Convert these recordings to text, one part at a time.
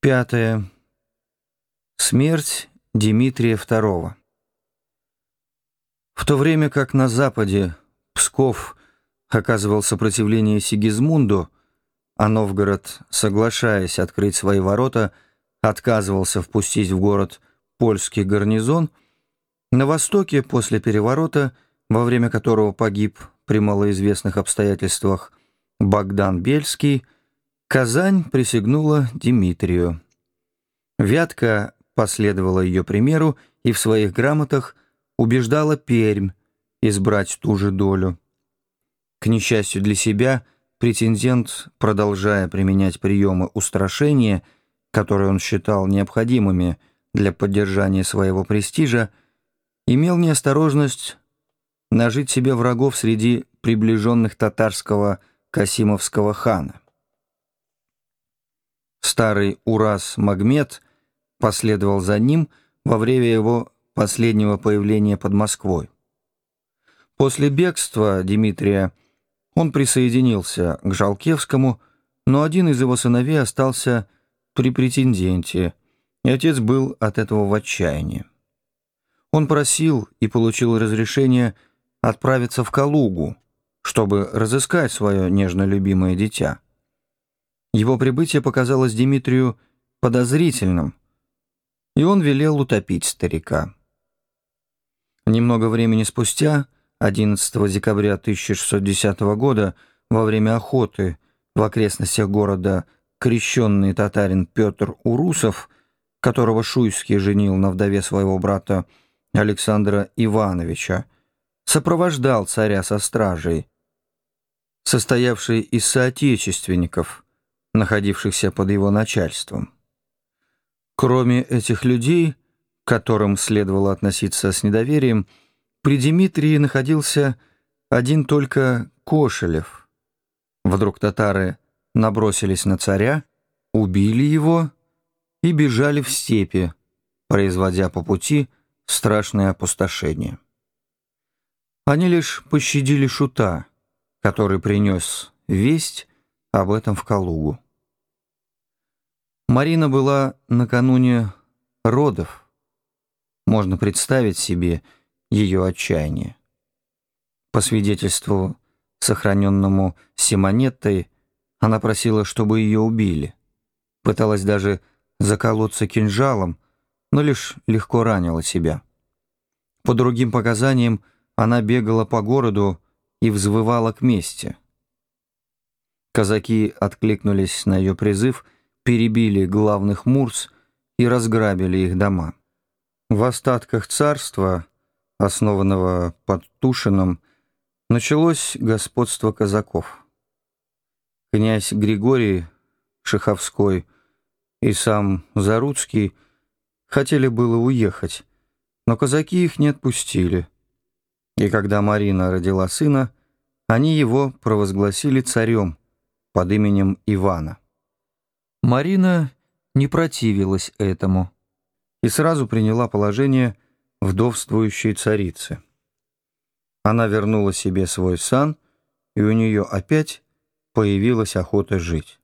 Пятое. Смерть Дмитрия II. В то время как на западе Псков оказывал сопротивление Сигизмунду, а Новгород, соглашаясь открыть свои ворота, отказывался впустить в город польский гарнизон, на востоке после переворота, во время которого погиб при малоизвестных обстоятельствах Богдан Бельский, Казань присягнула Дмитрию. Вятка последовала ее примеру и в своих грамотах убеждала Пермь избрать ту же долю. К несчастью для себя, претендент, продолжая применять приемы устрашения, которые он считал необходимыми для поддержания своего престижа, имел неосторожность нажить себе врагов среди приближенных татарского Касимовского хана. Старый Урас Магмед последовал за ним во время его последнего появления под Москвой. После бегства Дмитрия он присоединился к Жалкевскому, но один из его сыновей остался при претенденте, и отец был от этого в отчаянии. Он просил и получил разрешение отправиться в Калугу, чтобы разыскать свое нежно любимое дитя. Его прибытие показалось Дмитрию подозрительным, и он велел утопить старика. Немного времени спустя, 11 декабря 1610 года, во время охоты в окрестностях города крещенный татарин Петр Урусов, которого Шуйский женил на вдове своего брата Александра Ивановича, сопровождал царя со стражей, состоявшей из соотечественников – находившихся под его начальством. Кроме этих людей, к которым следовало относиться с недоверием, при Дмитрии находился один только Кошелев. Вдруг татары набросились на царя, убили его и бежали в степи, производя по пути страшное опустошение. Они лишь пощадили шута, который принес весть об этом в Калугу. Марина была накануне родов. Можно представить себе ее отчаяние. По свидетельству, сохраненному Симонеттой, она просила, чтобы ее убили. Пыталась даже заколоться кинжалом, но лишь легко ранила себя. По другим показаниям, она бегала по городу и взвывала к мести. Казаки откликнулись на ее призыв — перебили главных мурс и разграбили их дома. В остатках царства, основанного под Тушином, началось господство казаков. Князь Григорий Шиховской и сам Заруцкий хотели было уехать, но казаки их не отпустили. И когда Марина родила сына, они его провозгласили царем под именем Ивана. Марина не противилась этому и сразу приняла положение вдовствующей царицы. Она вернула себе свой сан, и у нее опять появилась охота жить.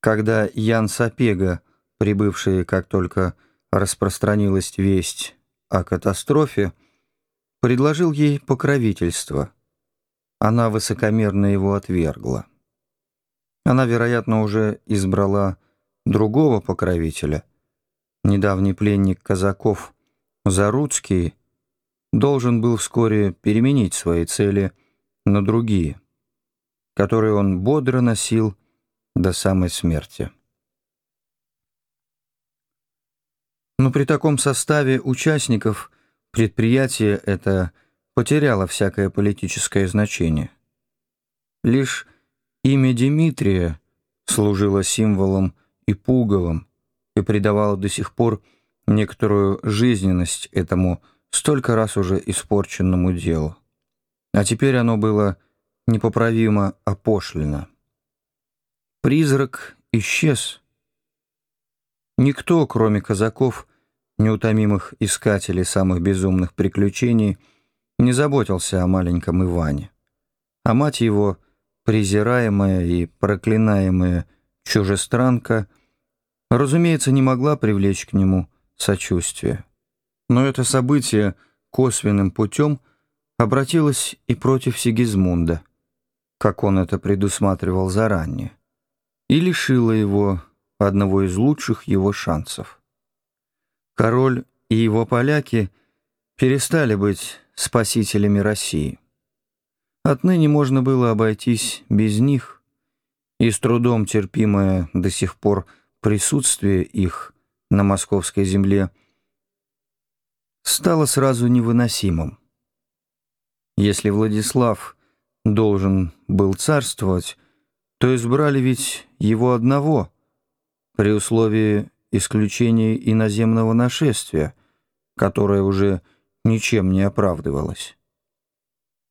Когда Ян Сапега, прибывший, как только распространилась весть о катастрофе, предложил ей покровительство, она высокомерно его отвергла. Она, вероятно, уже избрала другого покровителя. Недавний пленник казаков Заруцкий должен был вскоре переменить свои цели на другие, которые он бодро носил до самой смерти. Но при таком составе участников предприятие это потеряло всякое политическое значение. Лишь Имя Дмитрия служило символом и пугалом и придавало до сих пор некоторую жизненность этому столько раз уже испорченному делу. А теперь оно было непоправимо опошлено. Призрак исчез. Никто, кроме казаков, неутомимых искателей самых безумных приключений, не заботился о маленьком Иване. А мать его — презираемая и проклинаемая чужестранка разумеется, не могла привлечь к нему сочувствие. Но это событие косвенным путем обратилось и против Сигизмунда, как он это предусматривал заранее, и лишило его одного из лучших его шансов. Король и его поляки перестали быть спасителями России. Отныне можно было обойтись без них, и с трудом терпимое до сих пор присутствие их на московской земле стало сразу невыносимым. Если Владислав должен был царствовать, то избрали ведь его одного, при условии исключения иноземного нашествия, которое уже ничем не оправдывалось.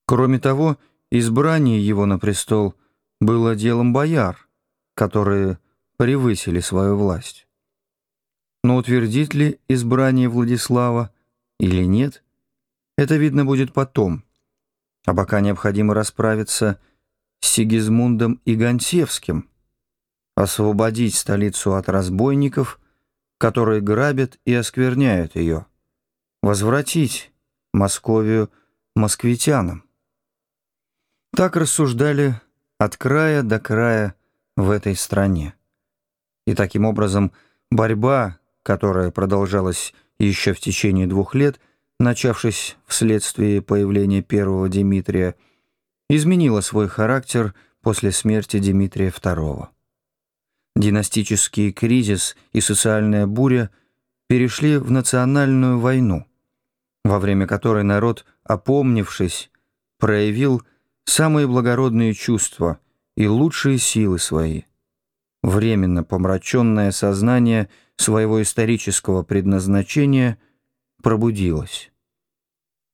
Кроме того, избрание его на престол было делом бояр, которые превысили свою власть. Но утвердит ли избрание Владислава или нет, это видно будет потом, а пока необходимо расправиться с Сигизмундом и Гонсевским, освободить столицу от разбойников, которые грабят и оскверняют ее, возвратить Московию москвитянам. Так рассуждали от края до края в этой стране. И таким образом борьба, которая продолжалась еще в течение двух лет, начавшись вследствие появления первого Дмитрия, изменила свой характер после смерти Дмитрия II. Династический кризис и социальная буря перешли в национальную войну, во время которой народ, опомнившись, проявил самые благородные чувства и лучшие силы свои. Временно помраченное сознание своего исторического предназначения пробудилось.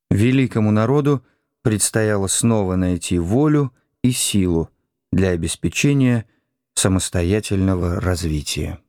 Великому народу предстояло снова найти волю и силу для обеспечения самостоятельного развития.